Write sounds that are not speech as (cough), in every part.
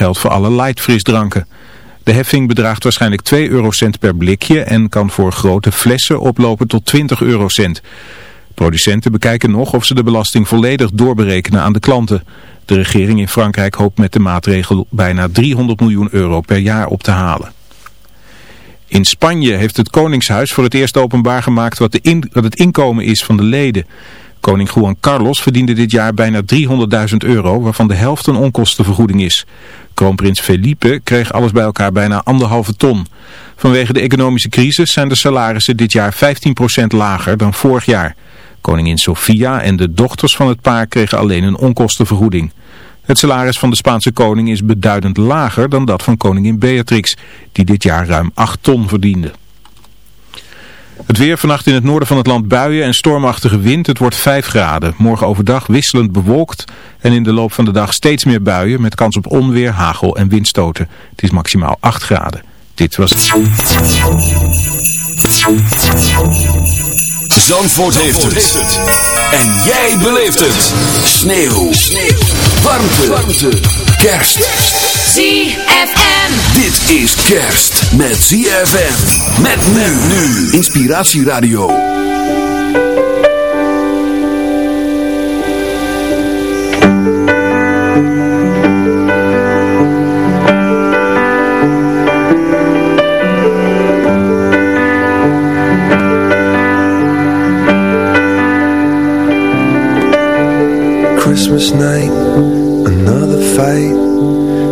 geldt voor alle light frisdranken. De heffing bedraagt waarschijnlijk 2 eurocent per blikje en kan voor grote flessen oplopen tot 20 eurocent. Producenten bekijken nog of ze de belasting volledig doorberekenen aan de klanten. De regering in Frankrijk hoopt met de maatregel bijna 300 miljoen euro per jaar op te halen. In Spanje heeft het Koningshuis voor het eerst openbaar gemaakt wat, wat het inkomen is van de leden. Koning Juan Carlos verdiende dit jaar bijna 300.000 euro, waarvan de helft een onkostenvergoeding is. Kroonprins Felipe kreeg alles bij elkaar bijna anderhalve ton. Vanwege de economische crisis zijn de salarissen dit jaar 15% lager dan vorig jaar. Koningin Sofia en de dochters van het paar kregen alleen een onkostenvergoeding. Het salaris van de Spaanse koning is beduidend lager dan dat van koningin Beatrix, die dit jaar ruim 8 ton verdiende. Het weer vannacht in het noorden van het land buien en stormachtige wind. Het wordt 5 graden. Morgen overdag wisselend bewolkt en in de loop van de dag steeds meer buien met kans op onweer, hagel en windstoten. Het is maximaal 8 graden. Dit was het. Zandvoort, heeft, het. En jij beleeft het. Sneeuw. Warmte. Warmte. Kerst. ZFM. Dit is kerst met ZFM. Met nu. nu. Inspiratieradio. Christmas night, another fight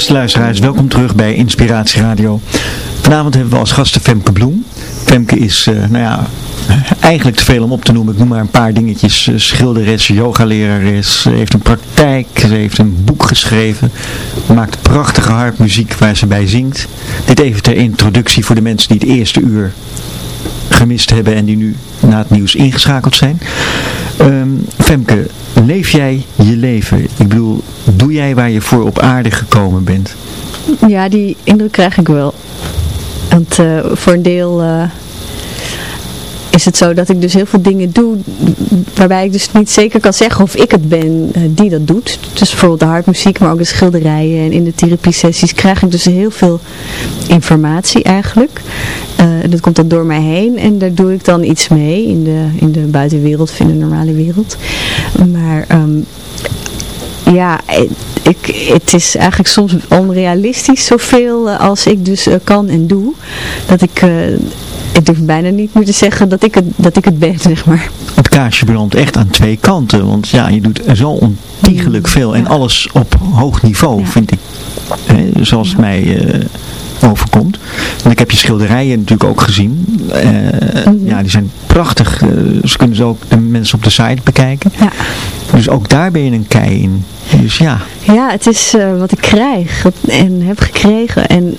Beste luisteraars, welkom terug bij Inspiratie Radio. Vanavond hebben we als gasten Femke Bloem. Femke is, uh, nou ja, eigenlijk te veel om op te noemen. Ik noem maar een paar dingetjes. Uh, schilderes, yogalerares, ze heeft een praktijk, ze heeft een boek geschreven. Maakt prachtige harpmuziek waar ze bij zingt. Dit even ter introductie voor de mensen die het eerste uur gemist hebben en die nu na het nieuws ingeschakeld zijn. Um, Femke, leef jij je leven? Ik bedoel, doe jij waar je voor op aarde gekomen bent? Ja, die indruk krijg ik wel. Want uh, voor een deel uh, is het zo dat ik dus heel veel dingen doe waarbij ik dus niet zeker kan zeggen of ik het ben uh, die dat doet. Dus bijvoorbeeld de hartmuziek, maar ook de schilderijen en in de therapiesessies krijg ik dus heel veel informatie eigenlijk. Uh, dat komt dan door mij heen en daar doe ik dan iets mee in de, in de buitenwereld of in de normale wereld. Maar um, ja, ik, het is eigenlijk soms onrealistisch zoveel als ik dus kan en doe. Dat ik, ik durf bijna niet meer te zeggen dat ik het, dat ik het ben, (laughs) zeg maar. Het kaarsje brandt echt aan twee kanten. Want ja, je doet zo ontiegelijk veel. En alles op hoog niveau, ja. vind ik. Hè, zoals ja. het mij... Uh, overkomt. Want ik heb je schilderijen natuurlijk ook gezien. Uh, mm -hmm. Ja, die zijn prachtig. Uh, ze kunnen ze ook de mensen op de site bekijken. Ja. Dus ook daar ben je een kei in. Dus ja. Ja, het is wat ik krijg en heb gekregen. En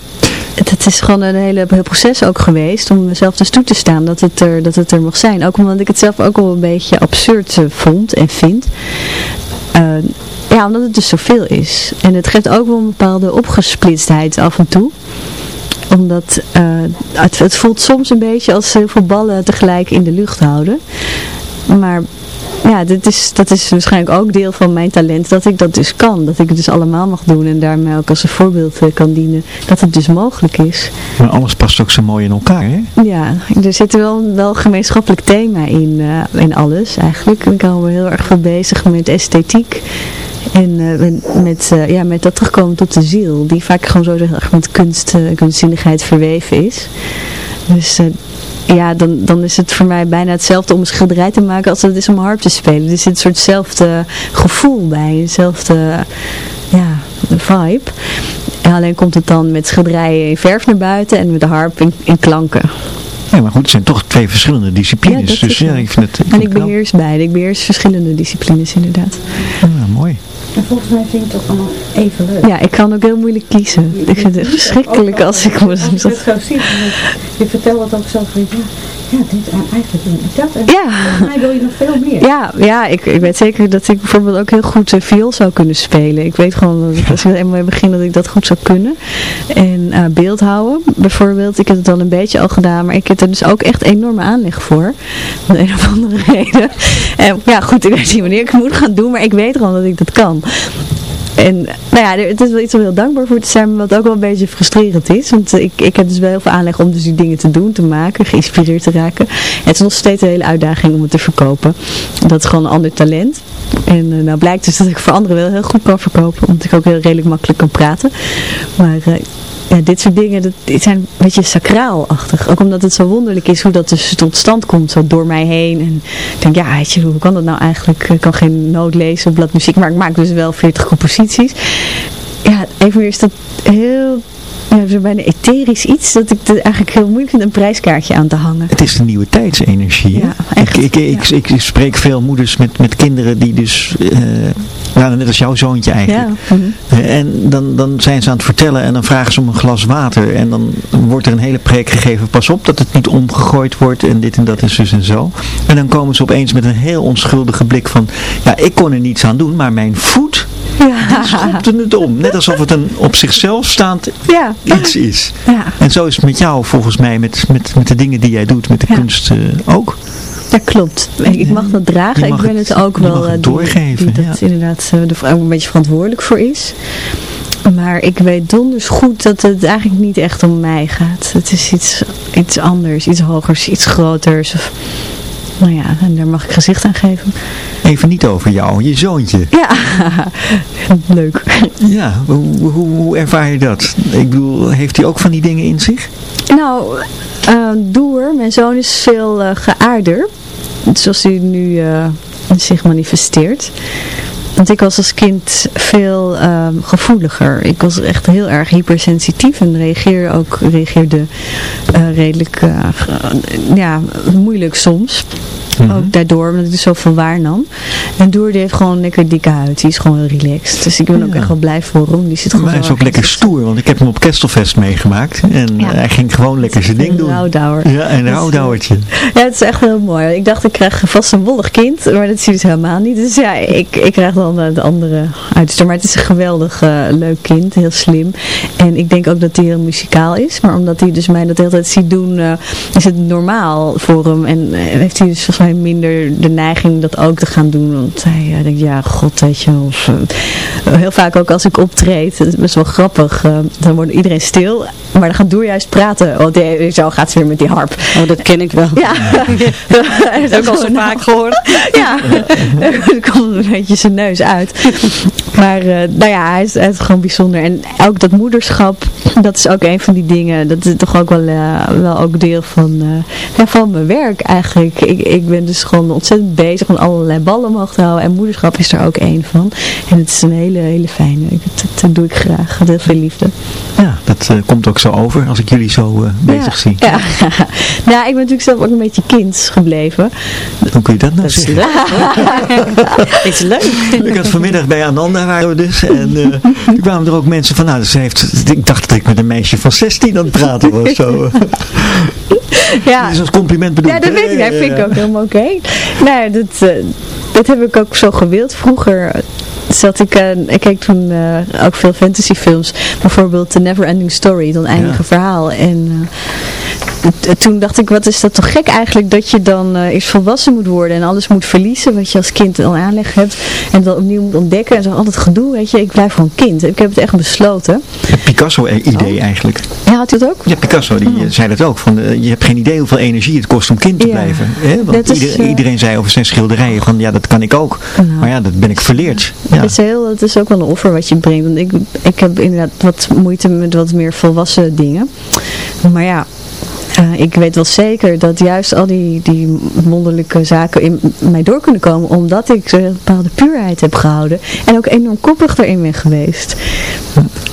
het, is gewoon een hele heel proces ook geweest om mezelf dus toe te staan dat het er, dat het er mag zijn. Ook omdat ik het zelf ook wel een beetje absurd vond en vind. ja, omdat het dus zoveel is. En het geeft ook wel een bepaalde opgesplitstheid af en toe omdat uh, het, het, voelt soms een beetje als heel veel ballen tegelijk in de lucht houden. Maar ja, dit is, dat is waarschijnlijk ook deel van mijn talent, dat ik dat dus kan. Dat ik het dus allemaal mag doen en daarmee ook als een voorbeeld kan dienen. Dat het dus mogelijk is. Maar alles past ook zo mooi in elkaar, hè? Ja, er zit wel wel gemeenschappelijk thema in, uh, in alles eigenlijk. Ik hou me heel erg veel bezig met esthetiek. En uh, met, uh, ja, met dat terugkomen tot de ziel, die vaak gewoon zo erg met kunst, kunstzinnigheid verweven is. Dus ja, dan, dan is het voor mij bijna hetzelfde om een schilderij te maken als het is om harp te spelen. Er zit een soortzelfde gevoel bij, eenzelfde ja, vibe. En alleen komt het dan met schilderijen in verf naar buiten en met de harp in klanken. Ja, maar goed, het zijn toch twee verschillende disciplines. Ja, dus ja, ik vind het, ik en ik beheers beide. Ik beheers verschillende disciplines inderdaad. Ja, mooi. En volgens mij vind ik het toch allemaal even leuk. Ja, ik kan ook heel moeilijk kiezen. Ik vind het verschrikkelijk als ik moet... Als je het zo ziet, je vertelt het ook zo van, ja, ja, dit en eigenlijk doe ik dat. En ja. volgens mij wil je nog veel meer. Ja, ja ik, ik weet zeker dat ik bijvoorbeeld ook heel goed uh, viool zou kunnen spelen. Ik weet gewoon dat ik, als ik er eenmaal mee begin dat ik dat goed zou kunnen. En uh, beeldhouden bijvoorbeeld. Ik heb het al een beetje al gedaan, maar ik heb er dus ook echt enorme aanleg voor. Om een of andere (laughs) reden. En ja, goed, ik weet niet wanneer ik het moet gaan doen, maar ik weet gewoon dat ik dat kan. En nou ja, het is wel iets om heel dankbaar voor te zijn, wat ook wel een beetje frustrerend is. Want ik, ik heb dus wel heel veel aanleg om dus die dingen te doen, te maken, geïnspireerd te raken. En het is nog steeds een hele uitdaging om het te verkopen. Dat is gewoon een ander talent. En uh, nou blijkt dus dat ik voor anderen wel heel goed kan verkopen, omdat ik ook heel redelijk makkelijk kan praten. Maar uh, ja, dit soort dingen, dat, zijn een beetje sacraalachtig. Ook omdat het zo wonderlijk is hoe dat dus tot stand komt, zo door mij heen. En ik denk, ja, weet je, hoe kan dat nou eigenlijk? Ik kan geen noot lezen, bladmuziek, maar ik maak dus wel 40 composities. Ja, even is dat heel ja, zo bijna etherisch iets dat ik het eigenlijk heel moeilijk vind een prijskaartje aan te hangen. Het is de nieuwe tijdsenergie. Ja, echt. Ik, ik, ik, ja. ik, ik, spreek veel moeders met, met kinderen die dus, uh, nou, net als jouw zoontje eigenlijk. Ja. Mm -hmm. En dan, dan zijn ze aan het vertellen en dan vragen ze om een glas water. En dan wordt er een hele preek gegeven, pas op dat het niet omgegooid wordt en dit en dat is dus en zo. En dan komen ze opeens met een heel onschuldige blik van, ja ik kon er niets aan doen, maar mijn voet... Ja. Die schopte het om. Net alsof het een op zichzelf staand ja. iets is. Ja. En zo is het met jou volgens mij, met, met, met de dingen die jij doet, met de kunst uh, ook. Dat klopt. Ik mag dat dragen. Ik ben het, het- ook wel het eh, die- doorgeven, Die, dat ja. inderdaad eh, de vrouw een beetje verantwoordelijk voor is. Maar ik weet donders goed dat het eigenlijk niet echt om mij gaat. Het is iets, iets anders, iets hogers, iets groters. Of, nou ja, en daar mag ik gezicht aan geven. Even niet over jou, je zoontje. Ja, (laughs) leuk. Ja, hoe, hoe, hoe ervaar je dat? Ik bedoel, heeft hij ook van die dingen in zich? Nou, eh Doer, mijn zoon is veel eh, geaarder. Zoals hij nu eh, zich manifesteert. Want ik was als kind veel ehm, gevoeliger. Ik was echt heel erg hypersensitief en reageerde ook reageerde, eh, redelijk eh, ge- ja, moeilijk soms. Ook daardoor, omdat ik dus zoveel waarnam. En Doer die heeft gewoon een lekker dikke huid. Die is gewoon relaxed. Dus ik ben ook echt wel blij voor hem. Die zit gewoon Maar hij is ook lekker stoer, want ik heb hem op Kestelfest meegemaakt. En Ja. eh, hij ging gewoon lekker zijn ding Een doen. rouwdouwer. Ja, een Dus, rouwdouwertje. Ja, het is echt heel mooi. Ik dacht, ik krijg vast een wollig kind, maar dat zie je dus helemaal niet. Dus ja, ik, ik krijg dan eh, de andere uiterste. Maar het is een geweldig eh, leuk kind, heel slim. En ik denk ook dat hij heel muzikaal is. Maar omdat hij dus mij dat de hele tijd ziet doen, eh, is het normaal voor hem. En heeft hij dus volgens mij minder de neiging dat ook te gaan doen. Want hij denkt, ja, god, weet je wel. Of, heel vaak ook als ik optreed, dat is best wel grappig. dan wordt iedereen stil. Maar dan gaat Doer juist praten. Want die, zo gaat ze weer met die harp. Oh, dat ken ik wel. Ja, (laughs) dat is ook al zo vaak gehoord. Ja, (laughs) er komt een beetje zijn neus uit. (laughs) Maar eh, nou ja, hij is, hij gewoon bijzonder. En ook dat moederschap, dat is ook een van die dingen. Dat is toch ook wel, eh, wel ook deel van, eh, van mijn werk eigenlijk. Ik, ik ben dus gewoon ontzettend bezig om allerlei ballen omhoog te houden. En moederschap is er ook één van. En het is een hele, hele fijne. Dat, dat doe ik graag. Heel veel liefde. Ja, dat eh, komt ook zo over als ik jullie zo eh, bezig ja. zie. Ja. (laughs) nou, ik ben natuurlijk zelf ook een beetje kind gebleven. Hoe kun je dat nou Dat is zeggen? leuk. (laughs) is leuk. Ik had vanmiddag bij Ananda waren we dus en eh, toen kwamen er ook mensen van, nou, ze heeft, ik dacht dat ik met een meisje van 16 aan het praten was. Zo. (laughs) Ja. Dat is als compliment bedoeld. Ja, dat weet ik. Dat vind ik ook helemaal oké. Nou, dat, dat heb ik ook zo gewild. Vroeger zat ik, eh, ik keek toen eh, ook veel fantasyfilms. Bijvoorbeeld The Never Ending Story, het oneindige Ja. verhaal. En eh, toen dacht ik, wat is dat toch gek eigenlijk dat je dan eh eerst volwassen moet worden en alles moet verliezen wat je als kind al aanleg hebt. En dan opnieuw moet ontdekken en zo altijd gedoe, weet je. Ik blijf gewoon kind. Ik heb het echt besloten. Het Picasso-idee eigenlijk. Ja, had je het ook? Ja, Picasso die eh, zei dat ook. Van, eh, je hebt geen idee hoeveel energie het kost om kind te Ja. blijven. Hè? Want Dat is, ieder- eh, iedereen zei over zijn schilderijen van ja, dat kan ik ook. Nou. Maar ja, dat ben ik verleerd. Ja. Het, is heel, het is ook wel een offer wat je brengt. Want ik, ik heb inderdaad wat moeite met wat meer volwassen dingen. Maar ja, eh, ik weet wel zeker dat juist al die, die wonderlijke zaken in mij door kunnen komen. Omdat ik een bepaalde puurheid heb gehouden. En ook enorm koppig erin ben geweest.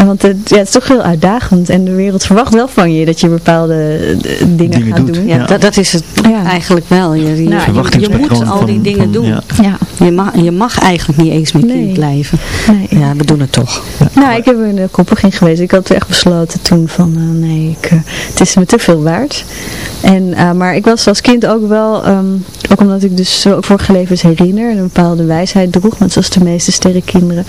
Want het, ja, het is toch heel uitdagend. En de wereld verwacht wel van je dat je bepaalde eh, dingen, Dingen gaat doet, doen. Ja, Ja. Dat, dat is het Ja. eigenlijk wel. Je, je, Nou, je- je, Verwachtingspatroon moet al die van- dingen van- doen. ja. Ja, Je, mag, je mag eigenlijk niet eens meer Nee. kind blijven. nee. Ja, we doen het toch. Nou, ik heb er een koppig in geweest. Ik had echt besloten toen van, eh, nee, ik, eh, het is me te veel waard. En, eh, maar ik was als kind ook wel, ehm, ook omdat ik dus zo vorige levens herinner en een bepaalde wijsheid droeg, net zoals de meeste sterrenkinderen,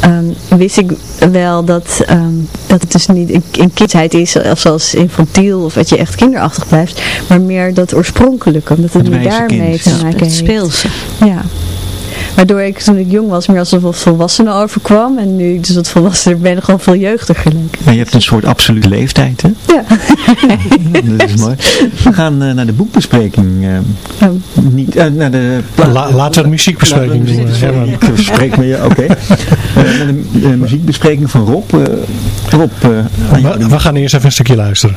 ehm, wist ik wel dat, ehm, dat het dus niet een, een kindheid is, of zoals infantiel, of dat je echt kinderachtig blijft, maar meer dat oorspronkelijke, omdat het Het daarmee kind. te maken Het heeft. speelse. Ja. Waardoor ik toen ik jong was meer als een volwassene overkwam. En nu ik dus wat volwassener ben, gewoon veel jeugdiger leek. Maar je hebt een soort absolute leeftijd, hè? Ja. (laughs) dat is mooi. We gaan eh, naar de boekbespreking. eh, Oh. niet, eh, naar de pla- La- laten we een muziekbespreking doen. Ik spreek me je, oké. (laughs) Naar de, muziekbespreking van Rob. eh, Rob, eh, We, we gaan eerst even een stukje luisteren.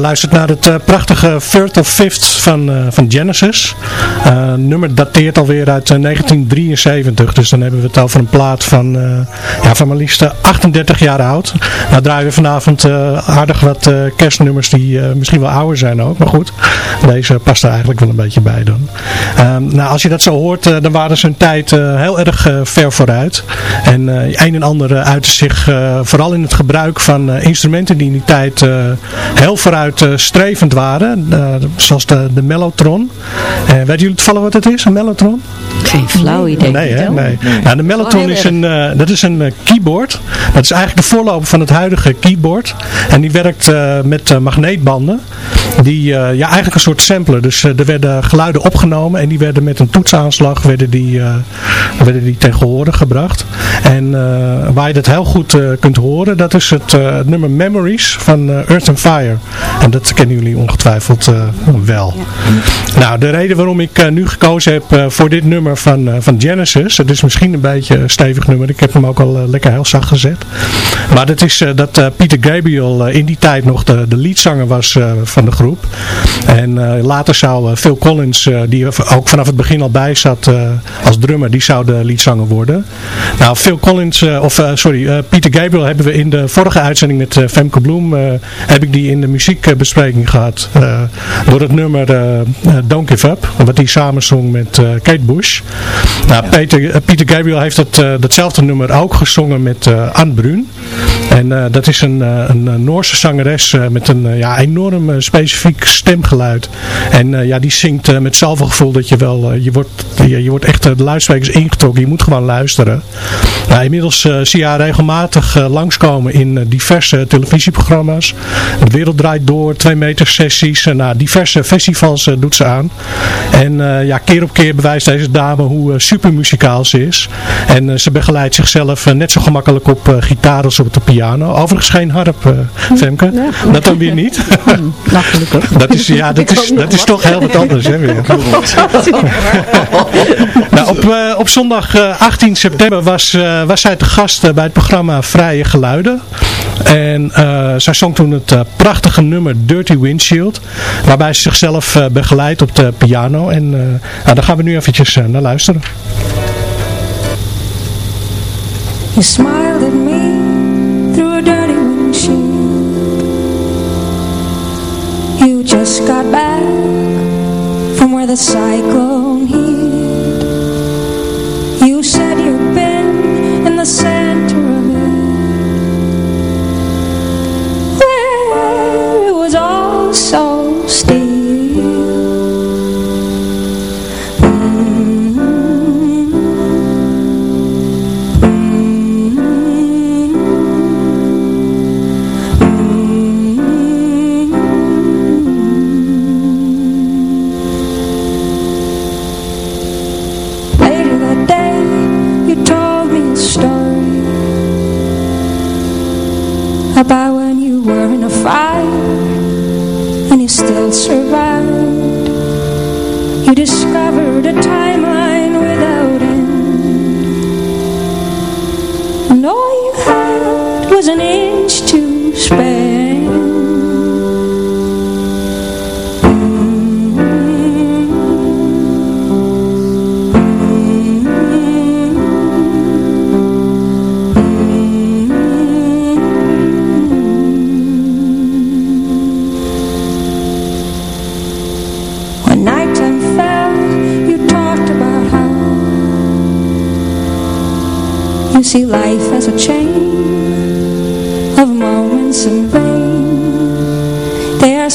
Luistert naar het eh, prachtige Third of Fifth van, eh, van Genesis. Eh, nummer dateert alweer uit eh, 1973. Dus dan hebben we het over een plaat van, eh, ja, van maar liefst eh, 38 jaar oud. Nou draaien we vanavond eh, aardig wat eh, kerstnummers die eh, misschien wel ouder zijn ook. Maar goed, deze past er eigenlijk wel een beetje bij dan. Ehm, nou, als je dat zo hoort, eh, dan waren ze een tijd eh, heel erg eh, ver vooruit. En eh, een en ander uh, uitte zich uh, vooral in het gebruik van uh, instrumenten die in die tijd uh, heel vooruit vooruitstrevend waren. eh, zoals de, de Mellotron. Eh weten jullie toevallig wat het is, een Mellotron? Geen flauw idee. Nee, hè? nee. Nou, de Mellotron heel is een, eh, dat is een eh, keyboard. Dat is eigenlijk de voorloper van het huidige keyboard. En die werkt eh, met magneetbanden. Die, eh, ja, eigenlijk een soort sampler. Dus er werden geluiden opgenomen en die werden met een toetsaanslag werden die, eh, werden die tegen horen gebracht. En eh, waar je dat heel goed eh, kunt horen, dat is het, eh, het nummer Memories van Earth and Fire. En dat kennen jullie ongetwijfeld eh, wel. Nou, de reden waarom ik eh, nu gekozen heb eh, voor dit nummer van, eh, van Genesis, het is misschien een beetje een stevig nummer, ik heb hem ook al lekker heel zacht gezet. Maar dat is dat Peter Gabriel in die tijd nog de, de leadzanger was van de groep. En later zou Phil Collins, die ook vanaf het begin al bij zat als drummer, die zou de leadzanger worden. Nou, Phil Collins, of sorry, Peter Gabriel hebben we in de vorige uitzending met Femke Bloem, heb ik die in de muziekbespreking gehad. eh, door het nummer Don't Give Up, wat hij samen zong met eh, Kate Bush. Nou, Peter, eh, Peter Gabriel heeft dat, eh, datzelfde nummer ook gezongen met Anne Brun. En dat is een, een, Noorse zangeres met een ja, enorm specifiek stemgeluid. En ja, die zingt met zoveel gevoel dat je wel, je, wordt, je, je wordt echt de luidsprekers ingetrokken. Je moet gewoon luisteren. Nou, inmiddels zie je haar regelmatig langskomen in diverse televisieprogramma's. De wereld draait door, twee meter sessies. En nou, diverse festivals doet ze aan. En eh, ja, keer op keer bewijst deze dame hoe eh, super muzikaal ze is. En eh, ze begeleidt zichzelf net zo gemakkelijk op gitaar als op de piano. Overigens geen harp, Femke. Dat dan weer niet. (laughs) Gelukkig. Dat is, ja, dat is, dat is toch heel wat anders, hè, weer. (laughs) nou, op, op zondag eh, 18 september was, was zij te gast bij het programma Vrije Geluiden. En eh, zij zong toen het eh, prachtige nummer Dirty Windshield. Waarbij ze zichzelf eh, begeleidt op de piano. En nou, daar gaan we nu eventjes naar luisteren. You smiled at me through a dirty windshield. You just got back from where the cyclone hit. You said you'd been in the center about when you were in a fire and you still survived. You discovered a timeline without end, and all you had was an see life as a chain of moments in vain. They are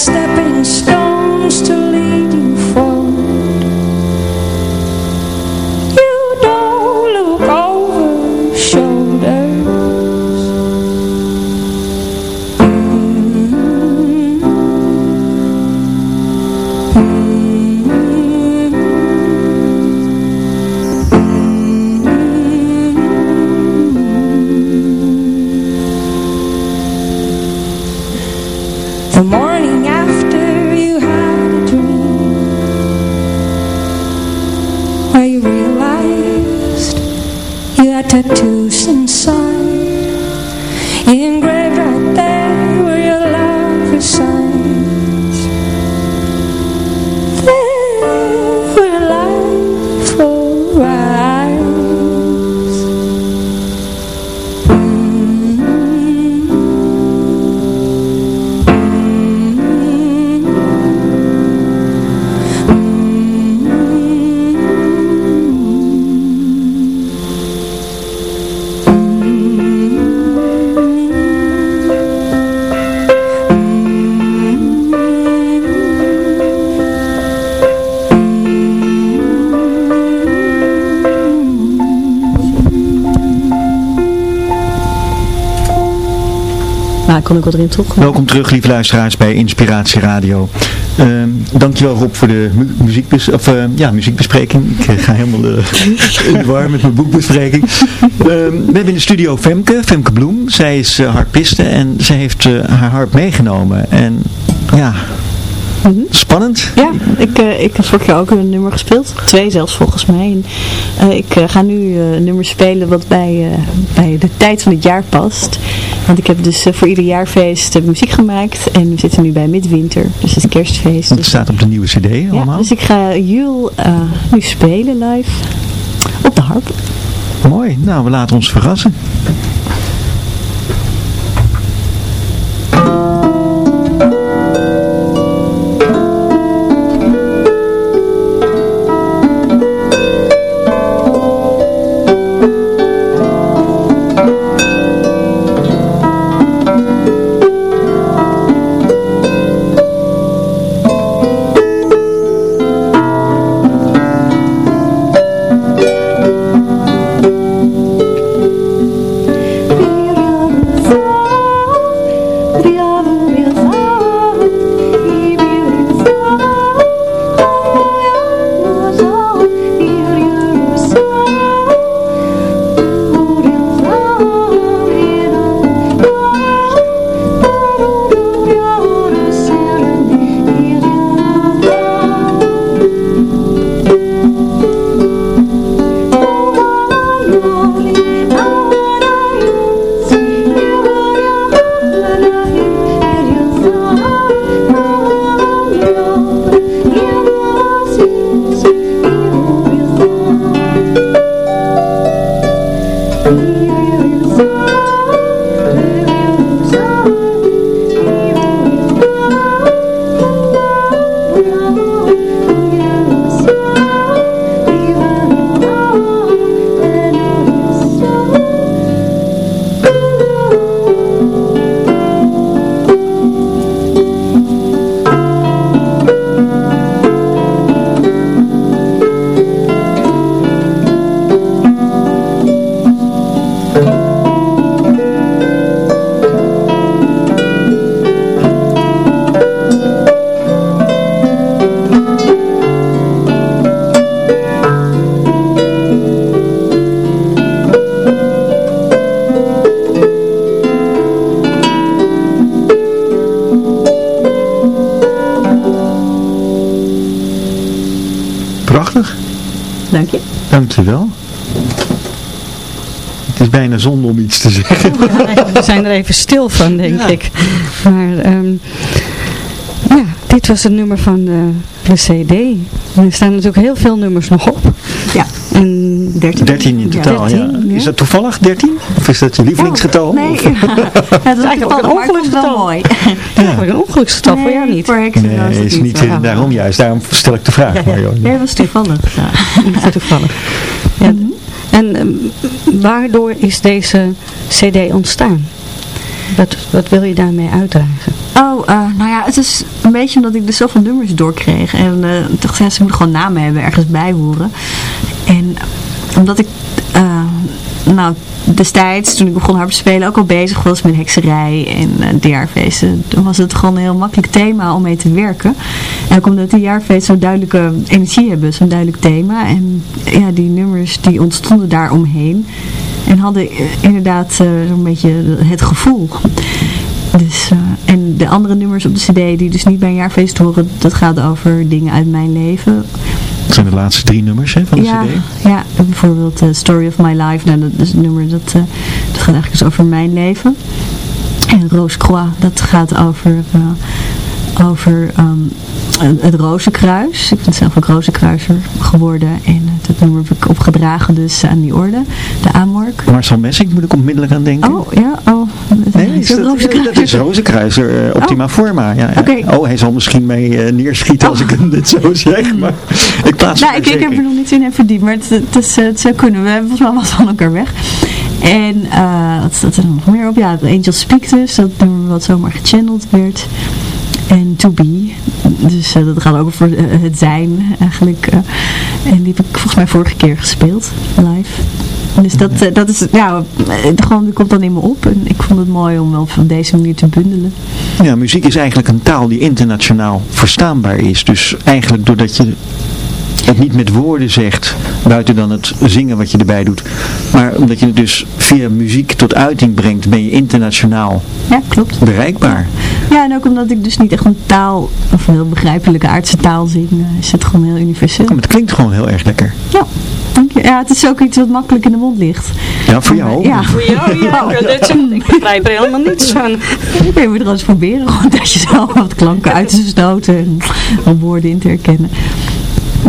kan ik wel erin. Welkom terug, lieve luisteraars, bij Inspiratie Radio. Ehm dankjewel Rob voor de mu of, eh, ja, muziekbespreking. Ik eh, ga helemaal eh, in de war met mijn boekbespreking. Ehm, we hebben in de studio Femke, Femke Bloem. Zij is eh, harpiste en zij heeft haar harp meegenomen. En ja, spannend. Ja, ik, eh, ik heb vorig jaar ook een nummer gespeeld. Twee zelfs volgens mij. En, eh, ik eh, ga nu een nummer spelen wat bij, bij de tijd van het jaar past. Want ik heb dus voor ieder jaarfeest muziek gemaakt. En we zitten nu bij midwinter. Dus het is kerstfeest. Het Dus, staat op de nieuwe cd ja, allemaal. dus ik ga Jul nu spelen live op de harp. Mooi, nou we laten ons verrassen. Bijna zonde om iets te zeggen. (laughs) We zijn er even stil van, denk ik. Maar ehm, ja, dit was het nummer van de, de cd. En er staan natuurlijk heel veel nummers nog op. Ja. En 13. 13 in totaal, ja. 13, ja. Is dat toevallig 13? Of is dat je lievelingsgetal? Nee, Of- (laughs) ja, het is (laughs) eigenlijk een ongeluksgetal. mooi. Eigenlijk een ongeluksgetal voor jou niet. Nee, het is niet Ja. eh, daarom juist. Daarom stel ik de vraag. Nee, dat was toevallig. Ja. Niet toevallig. En ehm, waardoor is deze cd ontstaan? Wat, wat wil je daarmee uitdragen? Oh, eh, nou ja, het is een beetje omdat ik dus zoveel nummers doorkreeg. En zei ze, moeten gewoon namen hebben, ergens bij horen. En omdat ik, eh, nou, destijds, toen ik begon harp te spelen, ook al bezig was met hekserij en uh, jaarfeesten, toen was het gewoon een heel makkelijk thema om mee te werken. En ook omdat de jaarfeesten zo'n duidelijke energie hebben, zo'n duidelijk thema. En ja, die nummers die ontstonden daar omheen. En hadden eh, inderdaad eh, zo'n beetje het gevoel. Dus, eh, en de andere nummers op de cd die dus niet bij een jaarfeest horen, dat gaat over dingen uit mijn leven. Dat zijn de laatste drie nummers hè, van de ja, cd. ja, bijvoorbeeld uh, Story of My Life, nou, dat is een nummer dat, uh, dat gaat eigenlijk dus over mijn leven. En Rose Croix, dat gaat over, uh, over um, het Rozenkruis. Ik ben zelf ook Rozenkruiser geworden en dat nummer heb ik opgedragen dus aan die orde, de Amork. Marcel Messing moet ik onmiddellijk aan denken. Oh, ja, oh. Nee, is dat, dat is Rozenkruiser, uh, Optima oh. Forma. Ja, ja. Okay. Oh, hij zal misschien mee uh, neerschieten als oh. ik hem dit zo zeg, maar (laughs) ik plaats nou, ik, ik heb er nog niet in verdiept, maar het, het, is, het zou kunnen. We hebben volgens mij wat van elkaar weg. En uh, wat staat er nog meer op? Ja, Angel Speak dus, dat nummer wat zomaar gechanneld werd. En To Be. Dus eh, dat gaat ook over eh, het zijn eigenlijk. eh. en die heb ik volgens mij vorige keer gespeeld, live. Dus dat, eh, dat is, ja, eh, gewoon, komt dan in me op. En ik vond het mooi om wel op deze manier te bundelen. Ja, muziek is eigenlijk een taal die internationaal verstaanbaar is. Dus eigenlijk doordat je het niet met woorden zegt, buiten dan het zingen wat je erbij doet. Maar omdat je het dus via muziek tot uiting brengt, ben je internationaal Ja, klopt. bereikbaar. Ja, en ook omdat ik dus niet echt een taal, of een heel begrijpelijke aardse taal zing, eh, is het gewoon heel universeel. Maar het klinkt gewoon heel erg lekker. Ja, dank je. Ja, het is ook iets wat makkelijk in de mond ligt. Ja, voor jou. Ja. Voor jou, ja. (laughs) Dit is- ik begrijp er helemaal niets van. Je moet er eens proberen, (laughs) gewoon dat je zelf wat klanken uit te stoten en om woorden in te herkennen.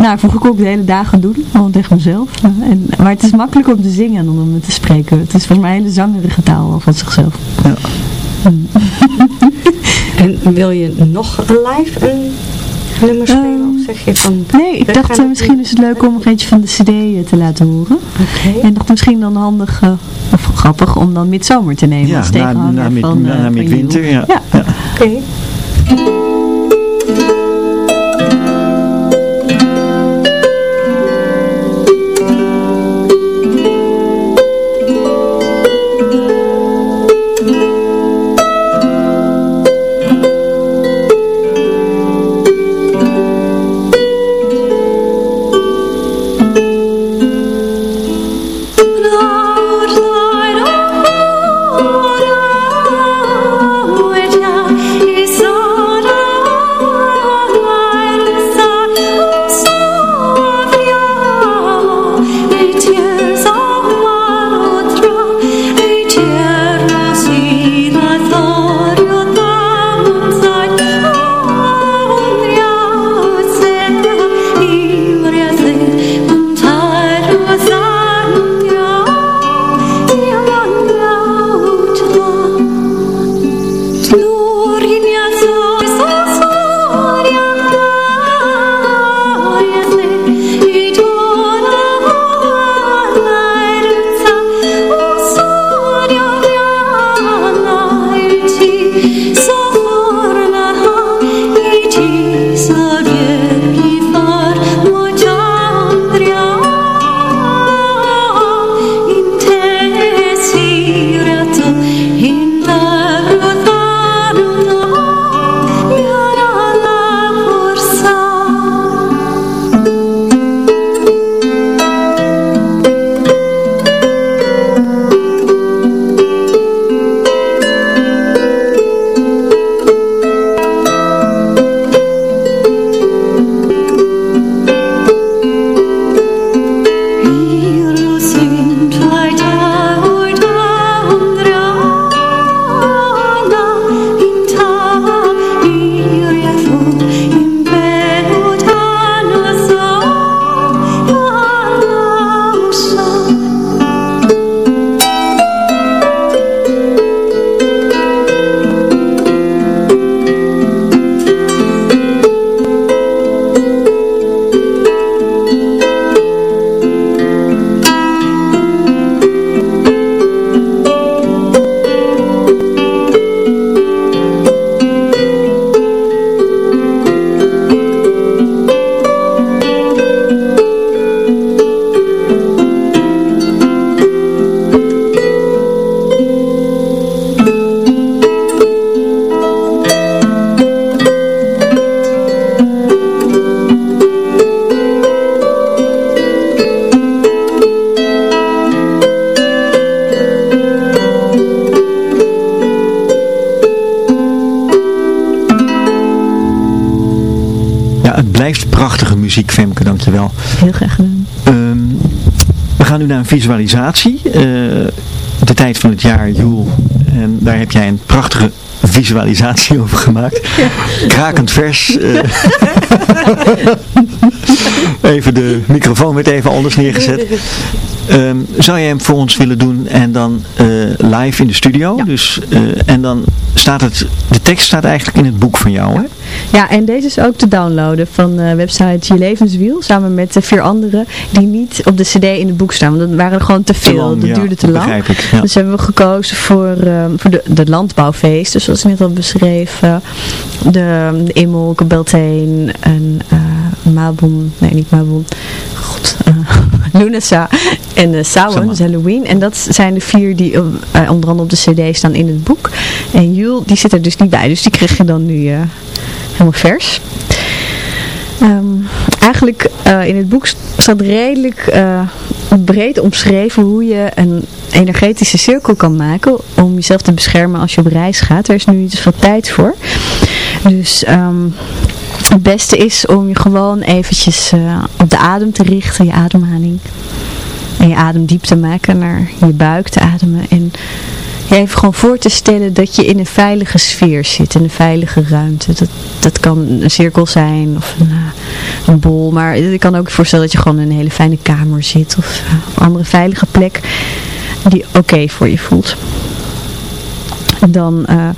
Nou, vroeger kon ik de hele dagen doen, gewoon tegen mezelf. En, maar het is makkelijker om te zingen dan om te spreken. Het is volgens mij een hele zangerige taal al van zichzelf. (laughs) En wil je nog live een nummer spelen? Of zeg je van... Nee, ik dacht eh, misschien is het leuk om nog eentje van de cd eh, te laten horen. Oké. En nog misschien dan handig, eh, of grappig, om dan midzomer te nemen Ja, als na, na, mid- van, na, eh, midwinter. Ja. Ja. Ja. Oké. Graag gedaan. Ehm, we gaan nu naar een visualisatie. Eh, de tijd van het jaar, Joel. En daar heb jij een prachtige visualisatie (laughs) over gemaakt. Krakend vers. eh. (laughs) even de microfoon werd even anders neergezet. Ehm, zou jij hem voor ons willen doen en dan eh, live in de studio. Ja. Dus, en dan staat het, de tekst staat eigenlijk in het boek van jou, hè? Ja, en deze is ook te downloaden van de website Je Levenswiel. Samen met de vier anderen die niet op de cd in het boek staan. Want dat waren er gewoon te veel. lang, dat ja, duurde te lang. begrijp ik, ja. Dus hebben we gekozen voor, ehm, voor de, de landbouwfeesten. Zoals ik net al beschreef. eh, de, de Immel, Beltane en uh, Mabon. Nee, niet Mabon. God. eh, (laughs) Lunasa en uh, Samhain, dus Halloween. En dat zijn de vier die eh, onder andere op de cd staan in het boek. En Jul, die zit er dus niet bij. Dus die kreeg je dan nu eh, helemaal vers. Ehm, eigenlijk eh, in het boek staat redelijk eh, breed omschreven hoe je een energetische cirkel kan maken om jezelf te beschermen als je op reis gaat. Er is nu niet zoveel tijd voor. Dus ehm, het beste is om je gewoon eventjes eh, op de adem te richten, je ademhaling. En je adem diep te maken naar je buik te ademen. En je even gewoon voor te stellen dat je in een veilige sfeer zit, in een veilige ruimte. Dat, dat kan een cirkel zijn of een, uh, een bol, maar je kan ook voorstellen dat je gewoon in een hele fijne kamer zit of op een andere veilige plek die oké voor je voelt. Dan, uh,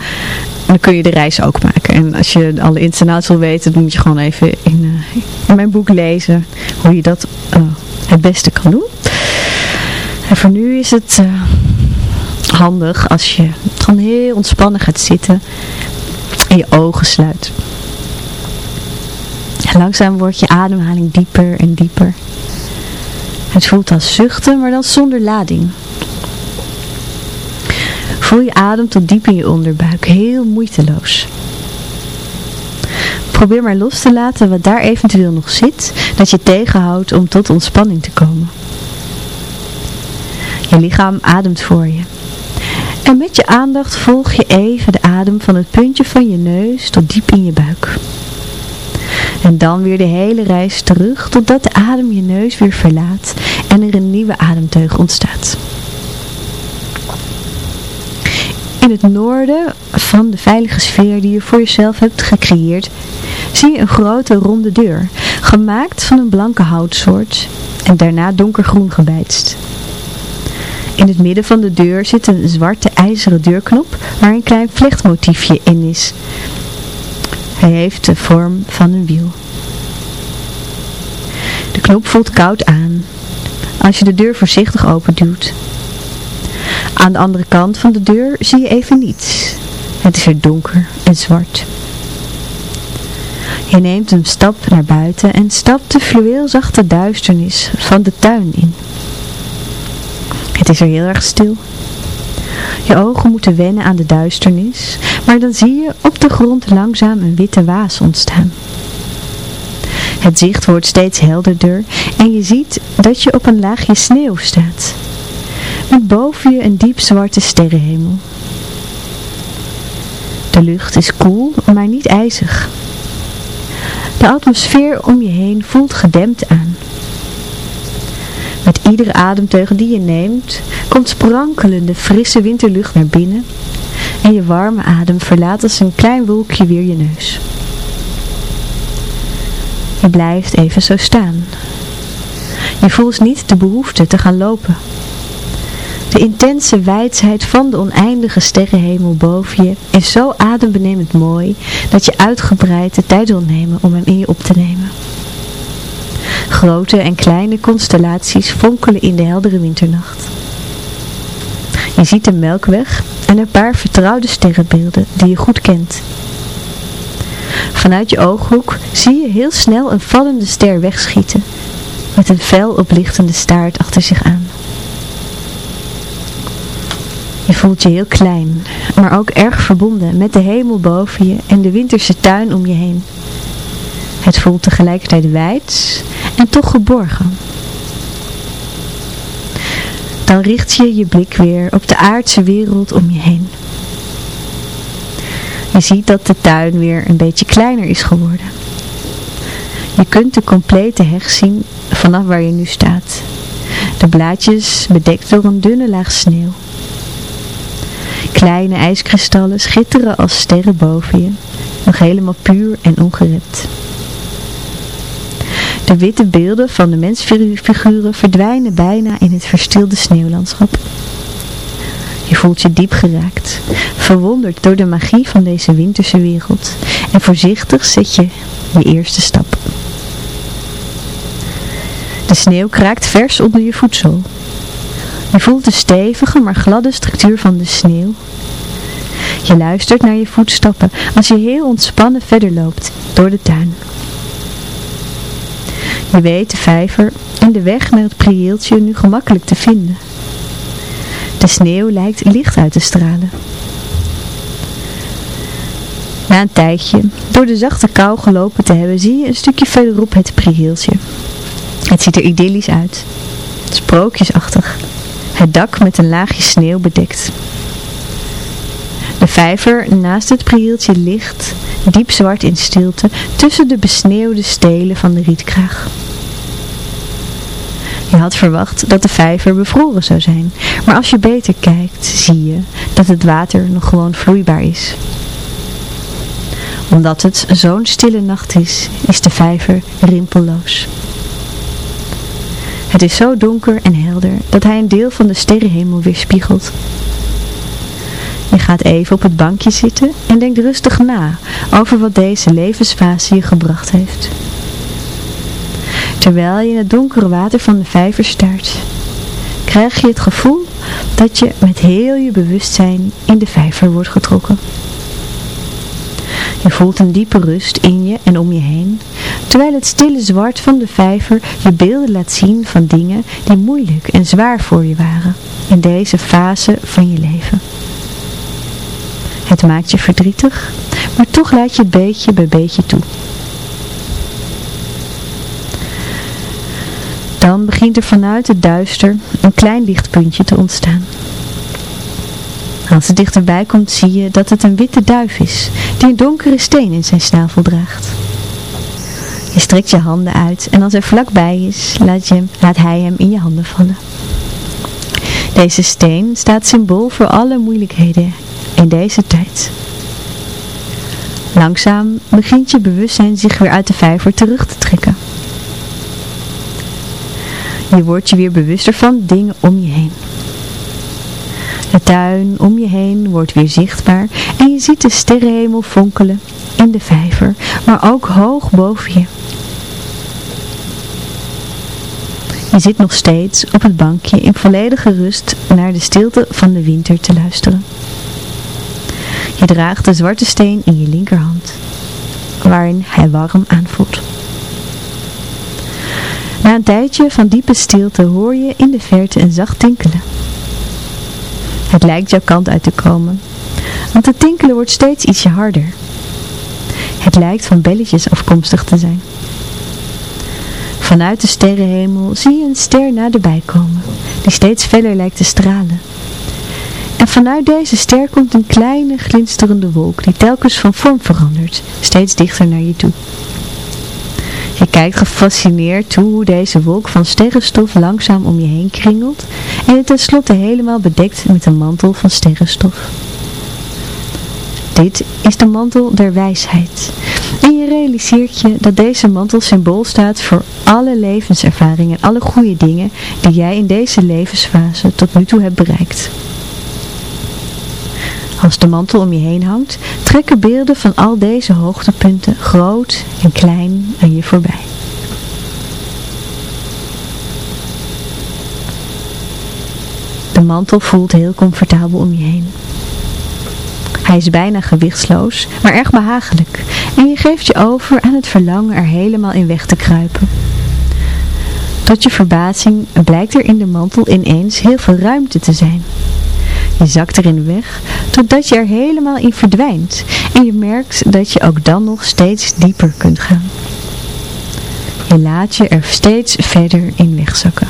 dan kun je de reis ook maken. En als je alle outs wil weten, dan moet je gewoon even in, in mijn boek lezen hoe je dat het beste kan doen. En voor nu is het handig als je gewoon heel ontspannen gaat zitten en je ogen sluit. Langzaam wordt je ademhaling dieper en dieper. Het voelt als zuchten, maar dan zonder lading. Voel je adem tot diep in je onderbuik, heel moeiteloos. Probeer maar los te laten wat daar eventueel nog zit, dat je tegenhoudt om tot ontspanning te komen. Je lichaam ademt voor je. En met je aandacht volg je even de adem van het puntje van je neus tot diep in je buik. En dan weer de hele reis terug totdat de adem je neus weer verlaat en er een nieuwe ademteug ontstaat. In het noorden van de veilige sfeer die je voor jezelf hebt gecreëerd, zie je een grote ronde deur, gemaakt van een blanke houtsoort en daarna donkergroen gebijtst. In het midden van de deur zit een zwarte ijzeren deurknop waar een klein vlechtmotiefje in is. Hij heeft de vorm van een wiel. De knop voelt koud aan als je de deur voorzichtig openduwt. Aan de andere kant van de deur zie je even niets. Het is er donker en zwart. Je neemt een stap naar buiten en stapt de fluweelzachte duisternis van de tuin in. Het is er heel erg stil. Je ogen moeten wennen aan de duisternis, maar dan zie je op de grond langzaam een witte waas ontstaan. Het zicht wordt steeds helderder en je ziet dat je op een laagje sneeuw staat. Met boven je een diep zwarte sterrenhemel. De lucht is koel, maar niet ijzig. De atmosfeer om je heen voelt gedempt aan. Met iedere ademteug die je neemt, komt sprankelende frisse winterlucht naar binnen en je warme adem verlaat als een klein wolkje weer je neus. Je blijft even zo staan. Je voelt niet de behoefte te gaan lopen. De intense wijsheid van de oneindige sterrenhemel boven je is zo adembenemend mooi dat je uitgebreid de tijd wil nemen om hem in je op te nemen. Grote en kleine constellaties fonkelen in de heldere winternacht. Je ziet de melkweg en een paar vertrouwde sterrenbeelden die je goed kent. Vanuit je ooghoek zie je heel snel een vallende ster wegschieten, met een fel oplichtende staart achter zich aan. Je voelt je heel klein, maar ook erg verbonden met de hemel boven je en de winterse tuin om je heen. Het voelt tegelijkertijd wijd en toch geborgen. Dan richt je je blik weer op de aardse wereld om je heen. Je ziet dat de tuin weer een beetje kleiner is geworden. Je kunt de complete heg zien vanaf waar je nu staat. De blaadjes bedekt door een dunne laag sneeuw. Kleine ijskristallen schitteren als sterren boven je, nog helemaal puur en ongerept. De witte beelden van de mensfiguren verdwijnen bijna in het verstilde sneeuwlandschap. Je voelt je diep geraakt, verwonderd door de magie van deze winterse wereld. En voorzichtig zet je je eerste stap. De sneeuw kraakt vers onder je voedsel. Je voelt de stevige maar gladde structuur van de sneeuw. Je luistert naar je voetstappen als je heel ontspannen verder loopt door de tuin. Je weet de vijver en de weg naar het prieeltje nu gemakkelijk te vinden. De sneeuw lijkt licht uit te stralen. Na een tijdje, door de zachte kou gelopen te hebben, zie je een stukje verderop het prieeltje. Het ziet er idyllisch uit. Sprookjesachtig. Het dak met een laagje sneeuw bedekt. De vijver naast het prieeltje ligt, diep zwart in stilte, tussen de besneeuwde stelen van de rietkraag. Je had verwacht dat de vijver bevroren zou zijn, maar als je beter kijkt, zie je dat het water nog gewoon vloeibaar is. Omdat het zo'n stille nacht is, is de vijver rimpelloos. Het is zo donker en helder dat hij een deel van de sterrenhemel weerspiegelt. Je gaat even op het bankje zitten en denkt rustig na over wat deze levensfase je gebracht heeft. Terwijl je in het donkere water van de vijver staart, krijg je het gevoel dat je met heel je bewustzijn in de vijver wordt getrokken. Je voelt een diepe rust in je en om je heen, terwijl het stille zwart van de vijver je beelden laat zien van dingen die moeilijk en zwaar voor je waren in deze fase van je leven. Het maakt je verdrietig, maar toch laat je beetje bij beetje toe. Dan begint er vanuit het duister een klein lichtpuntje te ontstaan. Als het dichterbij komt zie je dat het een witte duif is, die een donkere steen in zijn snavel draagt. Je strekt je handen uit en als hij vlakbij is, laat, je laat hij hem in je handen vallen. Deze steen staat symbool voor alle moeilijkheden in deze tijd. Langzaam begint je bewustzijn zich weer uit de vijver terug te trekken. Je wordt je weer bewuster van dingen om je heen. De tuin om je heen wordt weer zichtbaar en je ziet de sterrenhemel fonkelen in de vijver, maar ook hoog boven je. Je zit nog steeds op het bankje in volledige rust naar de stilte van de winter te luisteren. Je draagt de zwarte steen in je linkerhand, waarin hij warm aanvoelt. Na een tijdje van diepe stilte hoor je in de verte een zacht tinkelen. Het lijkt jouw kant uit te komen, want het tinkelen wordt steeds ietsje harder. Het lijkt van belletjes afkomstig te zijn. Vanuit de sterrenhemel zie je een ster naderbij komen, die steeds feller lijkt te stralen. Vanuit deze ster komt een kleine glinsterende wolk die telkens van vorm verandert, steeds dichter naar je toe. Je kijkt gefascineerd toe hoe deze wolk van sterrenstof langzaam om je heen kringelt en je tenslotte helemaal bedekt met een mantel van sterrenstof. Dit is de mantel der wijsheid. En je realiseert je dat deze mantel symbool staat voor alle levenservaringen en alle goede dingen die jij in deze levensfase tot nu toe hebt bereikt. Als de mantel om je heen hangt, trekken beelden van al deze hoogtepunten, groot en klein, aan je voorbij. De mantel voelt heel comfortabel om je heen. Hij is bijna gewichtsloos, maar erg behagelijk en je geeft je over aan het verlangen er helemaal in weg te kruipen. Tot je verbazing blijkt er in de mantel ineens heel veel ruimte te zijn. Je zakt erin weg, totdat je er helemaal in verdwijnt. En je merkt dat je ook dan nog steeds dieper kunt gaan. Je laat je er steeds verder in wegzakken.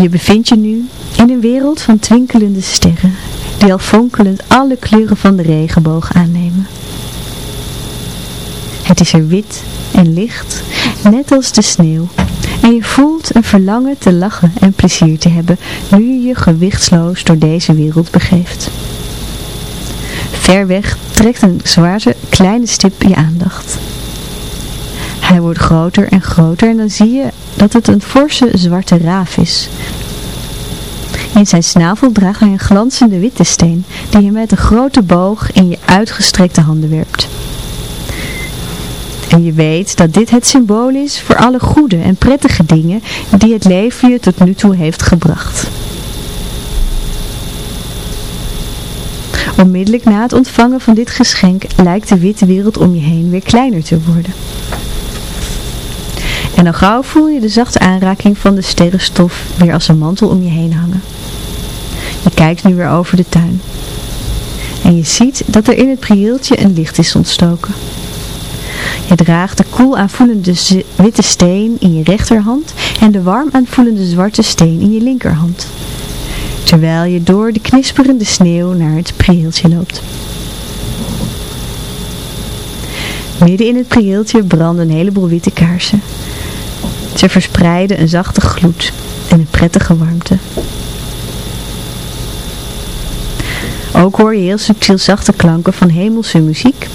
Je bevindt je nu in een wereld van twinkelende sterren, die al fonkelend alle kleuren van de regenboog aannemen. Het is er wit en licht, net als de sneeuw, en je voelt een verlangen te lachen en plezier te hebben, nu je je gewichtsloos door deze wereld begeeft. Ver weg trekt een zwarte kleine stip je aandacht. Hij wordt groter en groter en dan zie je dat het een forse zwarte raaf is. In zijn snavel draagt hij een glanzende witte steen, die hij met een grote boog in je uitgestrekte handen werpt. En je weet dat dit het symbool is voor alle goede en prettige dingen die het leven je tot nu toe heeft gebracht. Onmiddellijk na het ontvangen van dit geschenk lijkt de witte wereld om je heen weer kleiner te worden. En al gauw voel je de zachte aanraking van de sterrenstof weer als een mantel om je heen hangen. Je kijkt nu weer over de tuin. En je ziet dat er in het prieeltje een licht is ontstoken. Je draagt de koel aanvoelende witte steen in je rechterhand en de warm aanvoelende zwarte steen in je linkerhand. Terwijl je door de knisperende sneeuw naar het prieeltje loopt. Midden in het prieeltje branden een heleboel witte kaarsen. Ze verspreiden een zachte gloed en een prettige warmte. Ook hoor je heel subtiel zachte klanken van hemelse muziek,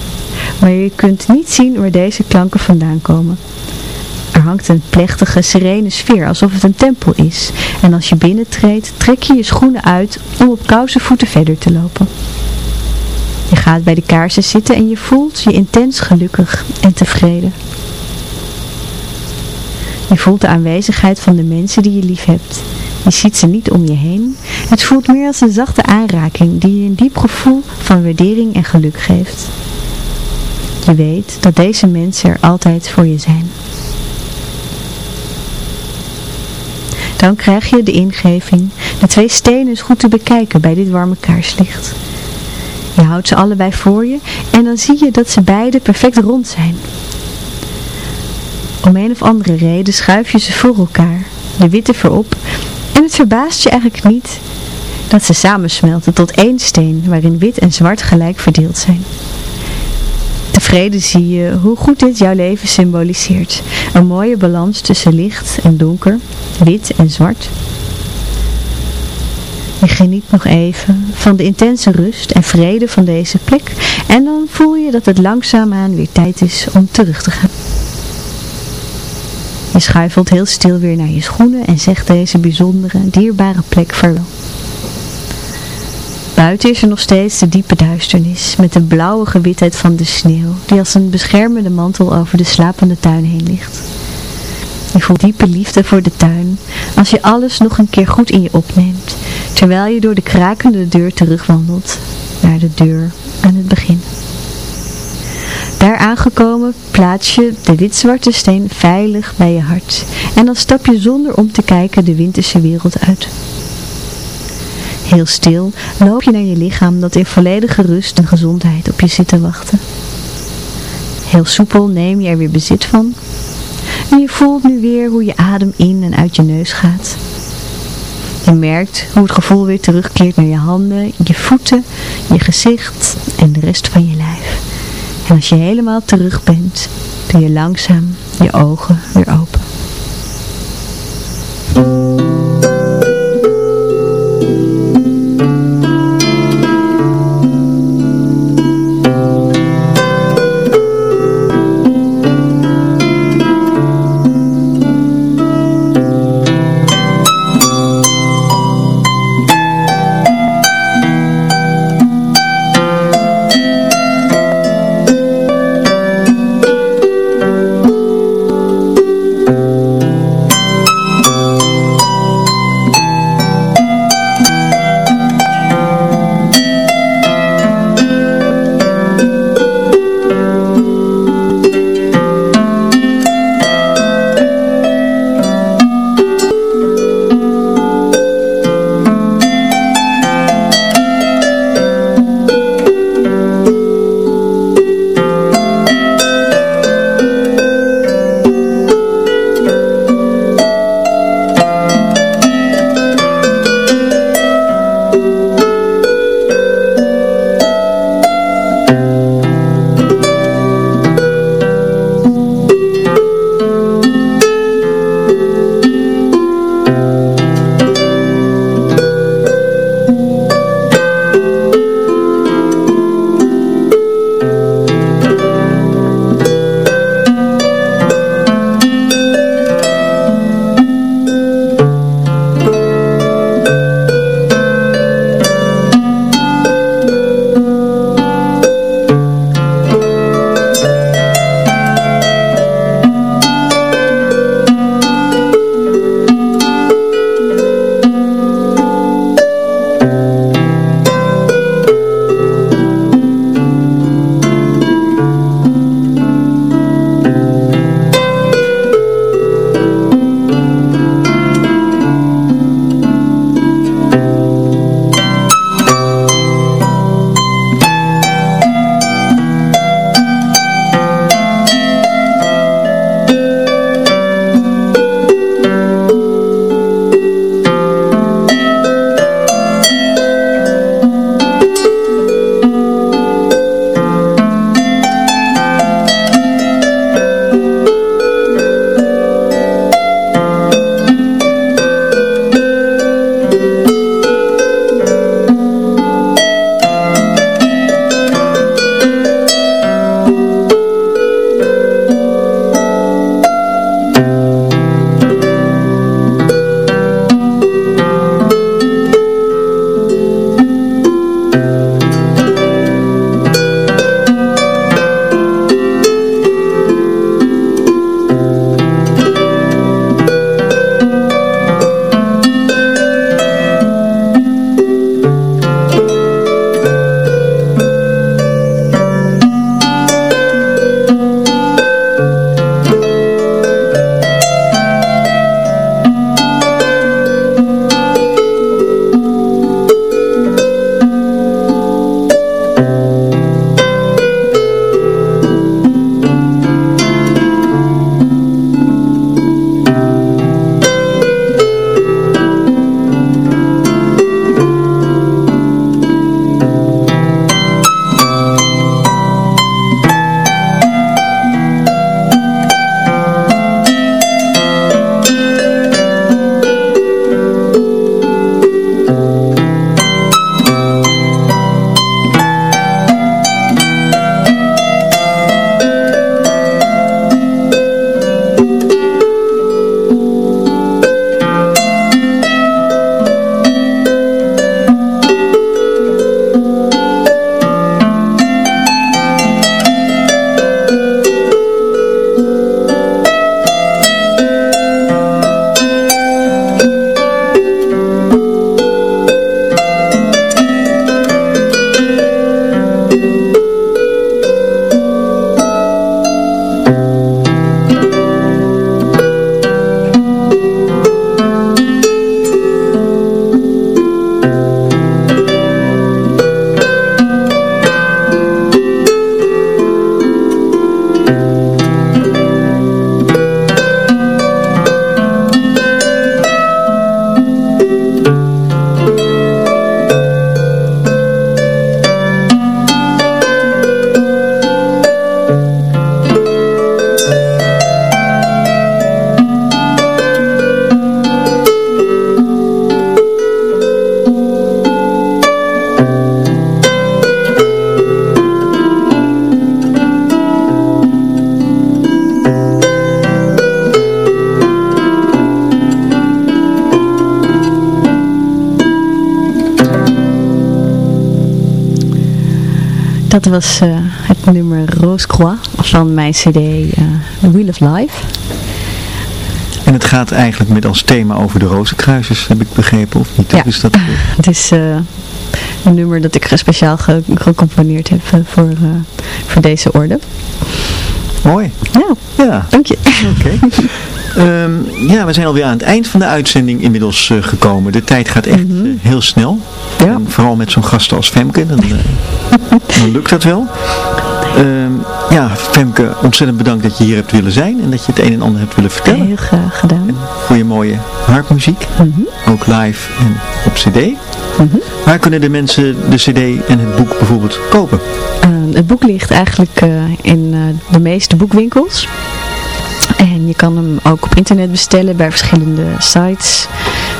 maar je kunt niet zien waar deze klanken vandaan komen. Er hangt een plechtige, serene sfeer, alsof het een tempel is. En als je binnentreedt, trek je je schoenen uit om op koude voeten verder te lopen. Je gaat bij de kaarsen zitten en je voelt je intens gelukkig en tevreden. Je voelt de aanwezigheid van de mensen die je lief hebt. Je ziet ze niet om je heen. Het voelt meer als een zachte aanraking die je een diep gevoel van waardering en geluk geeft. Je weet dat deze mensen er altijd voor je zijn. Dan krijg je de ingeving de twee stenen eens goed te bekijken bij dit warme kaarslicht. Je houdt ze allebei voor je en dan zie je dat ze beide perfect rond zijn. Om een of andere reden schuif je ze voor elkaar, de witte voorop, en het verbaast je eigenlijk niet dat ze samensmelten tot één steen waarin wit en zwart gelijk verdeeld zijn. Tevreden zie je hoe goed dit jouw leven symboliseert. Een mooie balans tussen licht en donker, wit en zwart. Je geniet nog even van de intense rust en vrede van deze plek en dan voel je dat het langzaamaan weer tijd is om terug te gaan. Je schuifelt heel stil weer naar je schoenen en zegt deze bijzondere, dierbare plek vaarwel. Buiten is er nog steeds de diepe duisternis, met de blauwe gewitheid van de sneeuw, die als een beschermende mantel over de slapende tuin heen ligt. Je voelt diepe liefde voor de tuin, als je alles nog een keer goed in je opneemt, terwijl je door de krakende deur terugwandelt, naar de deur aan het begin. Daar aangekomen plaats je de wit-zwarte steen veilig bij je hart en dan stap je zonder om te kijken de winterse wereld uit. Heel stil loop je naar je lichaam dat in volledige rust en gezondheid op je zit te wachten. Heel soepel neem je er weer bezit van. En je voelt nu weer hoe je adem in en uit je neus gaat. Je merkt hoe het gevoel weer terugkeert naar je handen, je voeten, je gezicht en de rest van je lijf. En als je helemaal terug bent, doe je langzaam je ogen weer open. Dat was eh, het nummer Rose Croix van mijn cd eh, Wheel of Life. En het gaat eigenlijk met als thema over de rozenkruisers, heb ik begrepen, of niet? Ja. Is dat, (laughs) Het is eh, een nummer dat ik speciaal ge gecomponeerd heb voor, voor deze orde. mooi. Ja, Ja, dank je. oké. (laughs) Ehm, ja, we zijn alweer aan het eind van de uitzending inmiddels gekomen. De tijd gaat echt Mhm. heel snel. Ja. En vooral met zo'n gasten als Femke, dan, dan lukt dat wel. Ehm, ja, Femke, ontzettend bedankt dat je hier hebt willen zijn en dat je het een en ander hebt willen vertellen. Heel graag gedaan. Je mooie harpmuziek, Mhm. ook live en op cd. Mhm. Waar kunnen de mensen de cd en het boek bijvoorbeeld kopen? Eh, het boek ligt eigenlijk eh, in eh, de meeste boekwinkels. En je kan hem ook op internet bestellen bij verschillende sites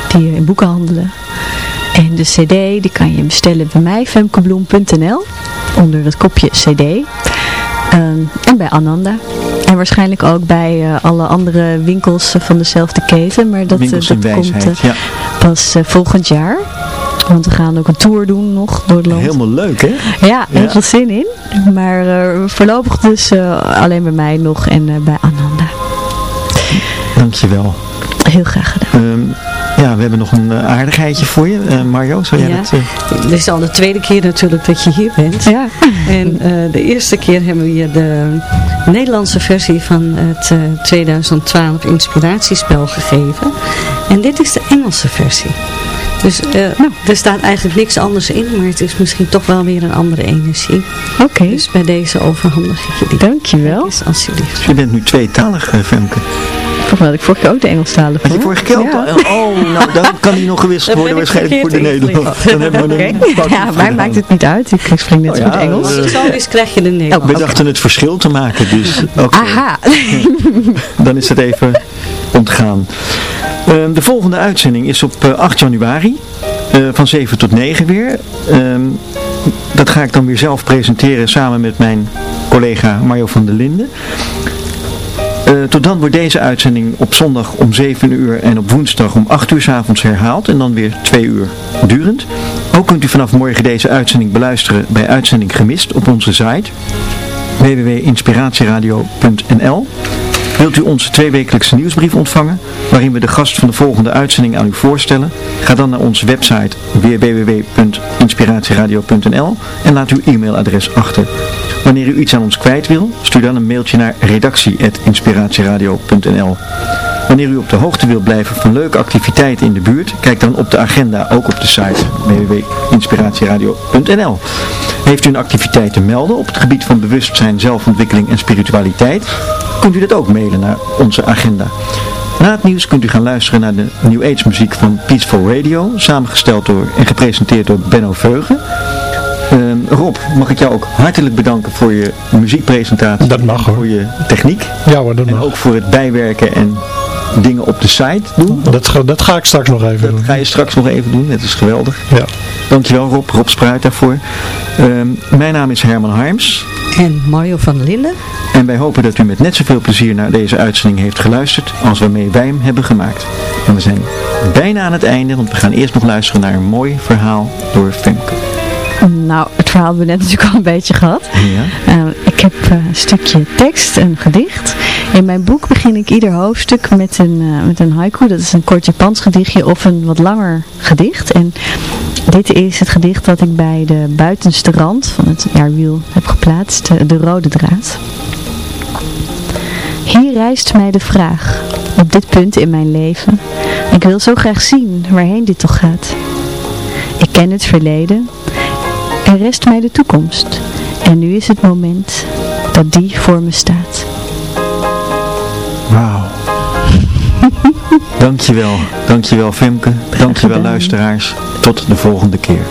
die in boeken handelen. En de cd die kan je bestellen bij mij, femkebloem.nl, onder het kopje cd. Ehm, en bij Ananda. En waarschijnlijk ook bij eh, alle andere winkels van dezelfde keten. Maar dat, eh, dat komt wijsheid, eh, ja. pas volgend jaar. Want we gaan ook een tour doen nog door het land. Helemaal leuk, hè? Ja, heel Ja. veel zin in. Maar voorlopig dus alleen bij mij nog en bij Ananda. Dankjewel. Heel graag gedaan. Ja, we hebben nog een eh, aardigheidje voor je. Eh, Mario, zou jij Ja. dat... eh, Dit is al de tweede keer natuurlijk dat je hier bent. Ja. En de eerste keer hebben we je de Nederlandse versie van het eh, 2012 inspiratiespel gegeven. En dit is de Engelse versie. Dus nou, er staat eigenlijk niks anders in, maar het is misschien toch wel weer een andere energie. Oké, Dus bij deze overhandig ik je die. dankjewel. Alsjeblieft. je bent nu tweetalig, Femke. Volgens mij had ik vorige keer ook de Engelstalige Had je voor. vorige keer ook Ja. al? Oh, nou, dan kan die nog gewisseld Dan worden waarschijnlijk voor de verkeerd Nederland. ingelicht. Dan hebben we een (laughs) Ja, mij maakt het niet uit. Ik spring net Oh ja, goed Engels. eh, Als het zo is, krijg je de Nederland. We dachten het verschil te maken, dus (laughs) Aha. (laughs) dan is het even ontgaan. Ehm, de volgende uitzending is op eh, 8 januari, eh, van 7 tot 9 weer. Ehm, dat ga ik dan weer zelf presenteren samen met mijn collega Mario van der Linden. Eh, tot dan wordt deze uitzending op zondag om 7 uur en op woensdag om 8 uur 's avonds herhaald en dan weer 2 uur durend. Ook kunt u vanaf morgen deze uitzending beluisteren bij Uitzending Gemist op onze site www.inspiratieradio.nl Wilt u onze tweewekelijkse nieuwsbrief ontvangen, waarin we de gast van de volgende uitzending aan u voorstellen? Ga dan naar onze website www.inspiratieradio.nl en laat uw e-mailadres achter. Wanneer u iets aan ons kwijt wil, stuur dan een mailtje naar redactie.inspiratieradio.nl Wanneer u op de hoogte wilt blijven van leuke activiteiten in de buurt, kijk dan op de agenda ook op de site www.inspiratieradio.nl Heeft u een activiteit te melden op het gebied van bewustzijn, zelfontwikkeling en spiritualiteit, kunt u dat ook mailen naar onze agenda. Na het nieuws kunt u gaan luisteren naar de New Age muziek van Peaceful Radio, samengesteld door en gepresenteerd door Benno Veugen. Ehm, Rob, mag ik jou ook hartelijk bedanken voor je muziekpresentatie. Dat mag, hoor. Voor je techniek. Ja hoor, dat En mag. ook voor het bijwerken en dingen op de site doen. Dat, ga- dat ga ik straks nog even Dat doen. ga je straks nog even doen, dat is geweldig. Ja. Dankjewel Rob, Rob Spruit daarvoor. Ehm, mijn naam is Herman Harms. En Mario van der Linden. En wij hopen dat u met net zoveel plezier naar deze uitzending heeft geluisterd als waarmee wij hem hebben gemaakt. En we zijn bijna aan het einde, want we gaan eerst nog luisteren naar een mooi verhaal door Femke. Nou, het verhaal hebben we net natuurlijk al een beetje gehad. Ja? Eh, ik heb eh, een stukje tekst, een gedicht. In mijn boek begin ik ieder hoofdstuk met een, eh, met een haiku. Dat is een kort Japans gedichtje of een wat langer gedicht. En dit is het gedicht dat ik bij de buitenste rand van het jaarwiel heb geplaatst. De, de rode draad. Hier rijst mij de vraag, op dit punt in mijn leven. Ik wil zo graag zien waarheen dit toch gaat. Ik ken het verleden, er rest mij de toekomst. En nu is het moment dat die voor me staat. Wauw. dankjewel, dankjewel Femke, dankjewel luisteraars. Tot de volgende keer.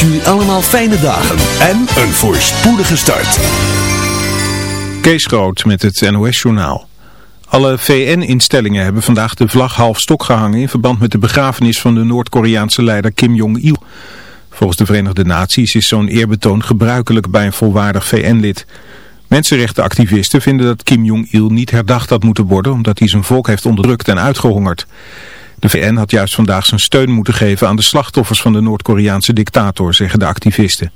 Wenst allemaal fijne dagen en een voorspoedige start. Kees Groot met het NOS-journaal. Alle VN-instellingen hebben vandaag de vlag half stok gehangen in verband met de begrafenis van de Noord-Koreaanse leider Kim Jong-il. Volgens de Verenigde Naties is zo'n eerbetoon gebruikelijk bij een volwaardig VN-lid. Mensenrechtenactivisten vinden dat Kim Jong-il niet herdacht had moeten worden omdat hij zijn volk heeft onderdrukt en uitgehongerd. De VN had juist vandaag zijn steun moeten geven aan de slachtoffers van de Noord-Koreaanse dictator, zeggen de activisten.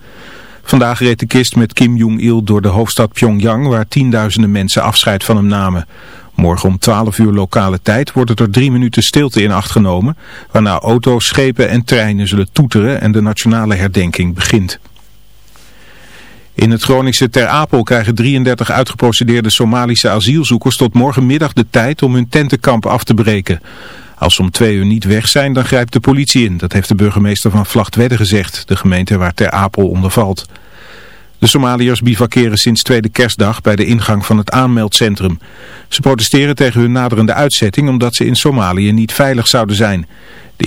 Vandaag reed de kist met Kim Jong-il door de hoofdstad Pyongyang, waar tienduizenden mensen afscheid van hem namen. Morgen om 12 uur lokale tijd wordt er drie minuten stilte in acht genomen, waarna auto's, schepen en treinen zullen toeteren en de nationale herdenking begint. In het Groningse Ter Apel krijgen 33 uitgeprocedeerde Somalische asielzoekers tot morgenmiddag de tijd om hun tentenkamp af te breken. Als ze om twee uur niet weg zijn, dan grijpt de politie in. Dat heeft de burgemeester van Vlachtwedde gezegd, de gemeente waar Ter Apel onder valt. De Somaliërs bivakeren sinds tweede kerstdag bij de ingang van het aanmeldcentrum. Ze protesteren tegen hun naderende uitzetting omdat ze in Somalië niet veilig zouden zijn. De